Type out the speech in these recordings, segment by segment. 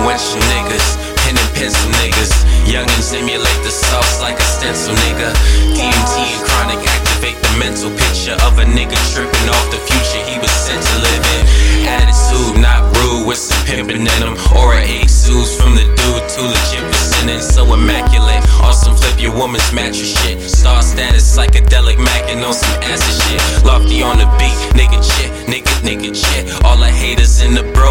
Influential niggas, pen and pencil niggas. Youngins emulate the sauce like a stencil nigga. DMT and chronic activate the mental picture of a nigga tripping off the future he was sent to live in. Attitude, not rude, with some pimping in him. Aura exudes from the dude, too legit for sinning, so immaculate. Awesome, flip your woman's mattress shit. Star status, psychedelic macking on some acid shit. Lofty on the beat, nigga shit, nigga, nigga shit. All the haters in the broke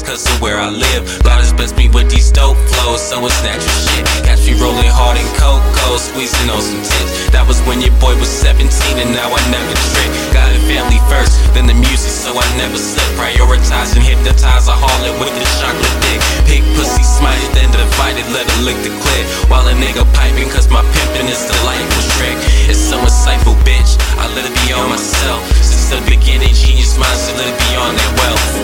cause of where I live. God has blessed me with these dope flows, so it's natural shit. Catch me rolling hard in cocoa, squeezing on some tips. That was when your boy was 17, and now I never trip. Got a family first, then the music, so I never slip. Prioritize and hypnotize a harlot with the chocolate dick. Pig pussy smite, then divided, let her lick the clip. While a nigga piping, cause my pimping is the delightful trick. It's so insightful, bitch. I let it be on myself. Since the beginning, genius minds so let it be on that wealth.